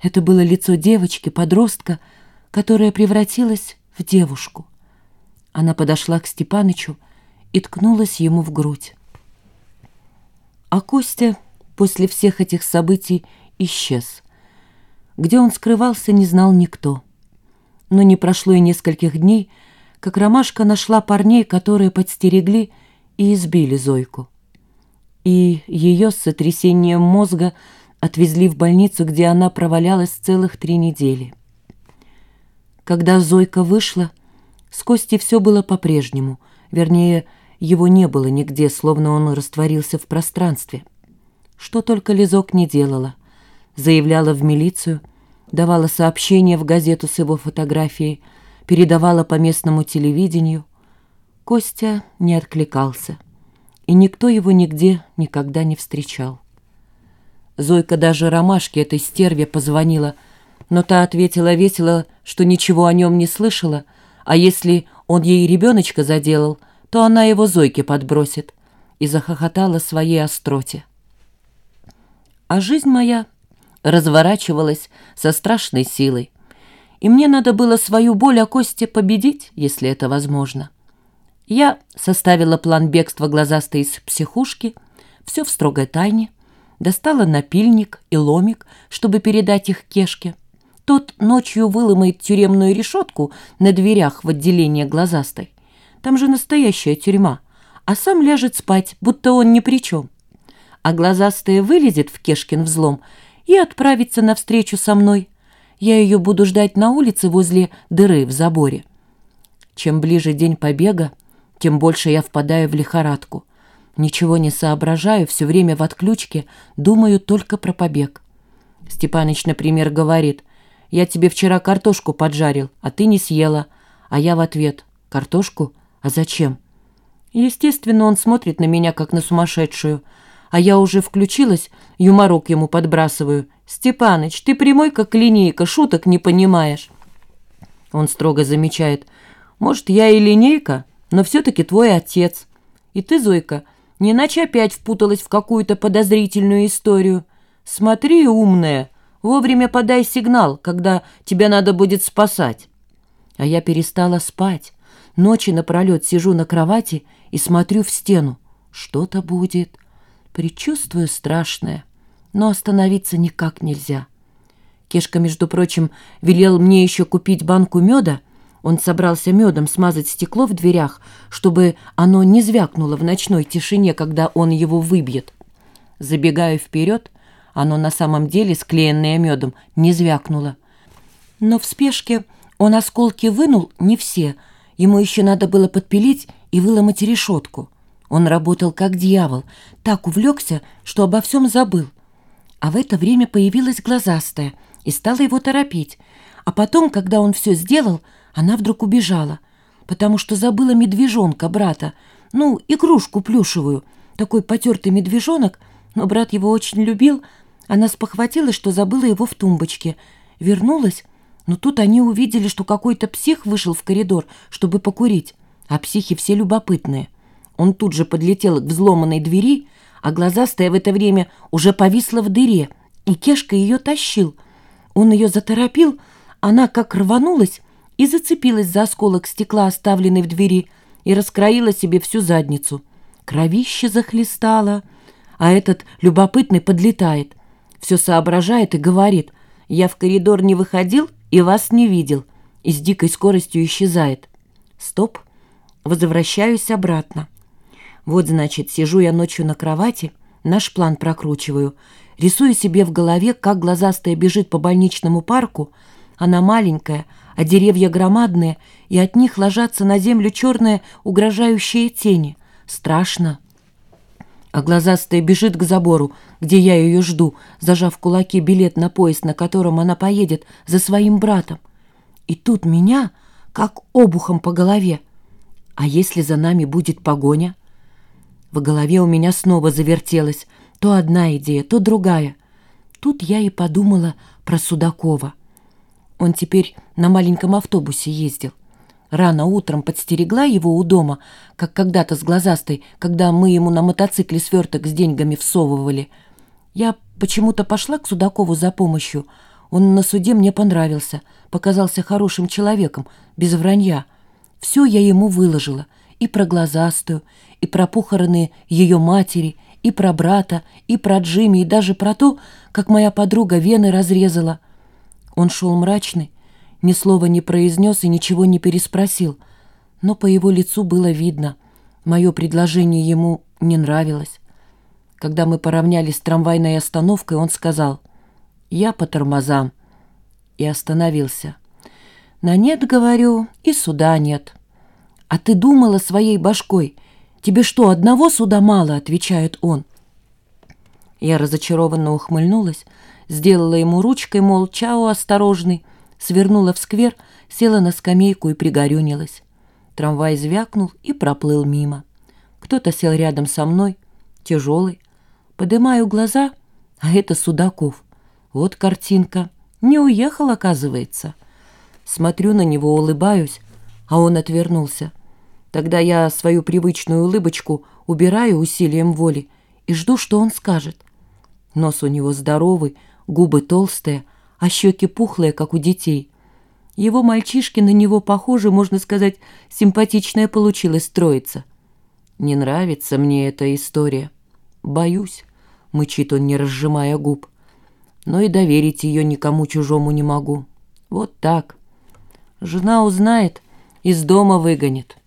Это было лицо девочки, подростка, которая превратилась в девушку. Она подошла к Степанычу и ткнулась ему в грудь. А Костя после всех этих событий исчез. Где он скрывался, не знал никто. Но не прошло и нескольких дней, как Ромашка нашла парней, которые подстерегли и избили Зойку. И ее с сотрясением мозга отвезли в больницу, где она провалялась целых три недели. Когда Зойка вышла, с Костей все было по-прежнему, вернее, его не было нигде, словно он растворился в пространстве. Что только Лизок не делала. Заявляла в милицию, давала сообщения в газету с его фотографией, передавала по местному телевидению. Костя не откликался, и никто его нигде никогда не встречал. Зойка даже Ромашке этой стерве позвонила, но та ответила весело, что ничего о нем не слышала, а если он ей ребеночка заделал, то она его Зойке подбросит, и захохотала своей остроте. А жизнь моя разворачивалась со страшной силой, и мне надо было свою боль о Косте победить, если это возможно. Я составила план бегства глазастой из психушки, все в строгой тайне, достала напильник и ломик, чтобы передать их Кешке. Тот ночью выломает тюремную решетку на дверях в отделение глазастой. Там же настоящая тюрьма, а сам ляжет спать, будто он ни при чем. А глазастая вылезет в Кешкин взлом и отправится навстречу со мной. Я ее буду ждать на улице возле дыры в заборе. Чем ближе день побега, тем больше я впадаю в лихорадку. Ничего не соображаю, все время в отключке, думаю только про побег. Степаныч, например, говорит, «Я тебе вчера картошку поджарил, а ты не съела». А я в ответ, «Картошку? А зачем?» Естественно, он смотрит на меня, как на сумасшедшую. А я уже включилась, юморок ему подбрасываю. «Степаныч, ты прямой, как линейка, шуток не понимаешь». Он строго замечает, «Может, я и линейка, но все-таки твой отец. И ты, Зойка, — не иначе опять впуталась в какую-то подозрительную историю. Смотри, умная, вовремя подай сигнал, когда тебя надо будет спасать. А я перестала спать. Ночи напролет сижу на кровати и смотрю в стену. Что-то будет. Предчувствую страшное, но остановиться никак нельзя. Кешка, между прочим, велел мне еще купить банку меда, он собрался медом смазать стекло в дверях, чтобы оно не звякнуло в ночной тишине, когда он его выбьет. Забегая вперед, оно на самом деле, склеенное медом, не звякнуло. Но в спешке он осколки вынул не все, ему еще надо было подпилить и выломать решетку. Он работал как дьявол, так увлекся, что обо всем забыл. А в это время появилась глазастая и стала его торопить. А потом, когда он все сделал, она вдруг убежала, потому что забыла медвежонка брата, ну, игрушку плюшевую, такой потертый медвежонок, но брат его очень любил. Она спохватилась, что забыла его в тумбочке. Вернулась, но тут они увидели, что какой-то псих вышел в коридор, чтобы покурить, а психи все любопытные. Он тут же подлетел к взломанной двери, а глазастая в это время уже повисла в дыре, и Кешка ее тащил. Он ее заторопил, она как рванулась, и зацепилась за осколок стекла, оставленный в двери, и раскроила себе всю задницу. Кровище захлестало, а этот любопытный подлетает. Все соображает и говорит, «Я в коридор не выходил и вас не видел», и с дикой скоростью исчезает. Стоп, возвращаюсь обратно. Вот, значит, сижу я ночью на кровати, наш план прокручиваю, рисую себе в голове, как глазастая бежит по больничному парку, она маленькая, а деревья громадные, и от них ложатся на землю черные угрожающие тени. Страшно. А глазастая бежит к забору, где я ее жду, зажав кулаки билет на поезд, на котором она поедет за своим братом. И тут меня как обухом по голове. А если за нами будет погоня? В голове у меня снова завертелась то одна идея, то другая. Тут я и подумала про Судакова. Он теперь на маленьком автобусе ездил. Рано утром подстерегла его у дома, как когда-то с глазастой, когда мы ему на мотоцикле сверток с деньгами всовывали. Я почему-то пошла к Судакову за помощью. Он на суде мне понравился, показался хорошим человеком, без вранья. Все я ему выложила, и про глазастую, и про похороны ее матери, и про брата, и про Джимми, и даже про то, как моя подруга вены разрезала. Он шел мрачный, ни слова не произнес и ничего не переспросил, но по его лицу было видно, мое предложение ему не нравилось. Когда мы поравнялись с трамвайной остановкой, он сказал «Я по тормозам» и остановился. «На нет, говорю, и суда нет». «А ты думала своей башкой? Тебе что, одного суда мало?» — отвечает он. Я разочарованно ухмыльнулась, сделала ему ручкой, мол, чао, осторожный, свернула в сквер, села на скамейку и пригорюнилась. Трамвай звякнул и проплыл мимо. Кто-то сел рядом со мной, тяжелый. Подымаю глаза, а это Судаков. Вот картинка. Не уехал, оказывается. Смотрю на него, улыбаюсь, а он отвернулся. Тогда я свою привычную улыбочку убираю усилием воли и жду, что он скажет. Нос у него здоровый, губы толстые, а щеки пухлые, как у детей. Его мальчишки на него похожи, можно сказать, симпатичная получилась троица. Не нравится мне эта история. Боюсь, мычит он, не разжимая губ. Но и доверить ее никому чужому не могу. Вот так. Жена узнает, из дома выгонит.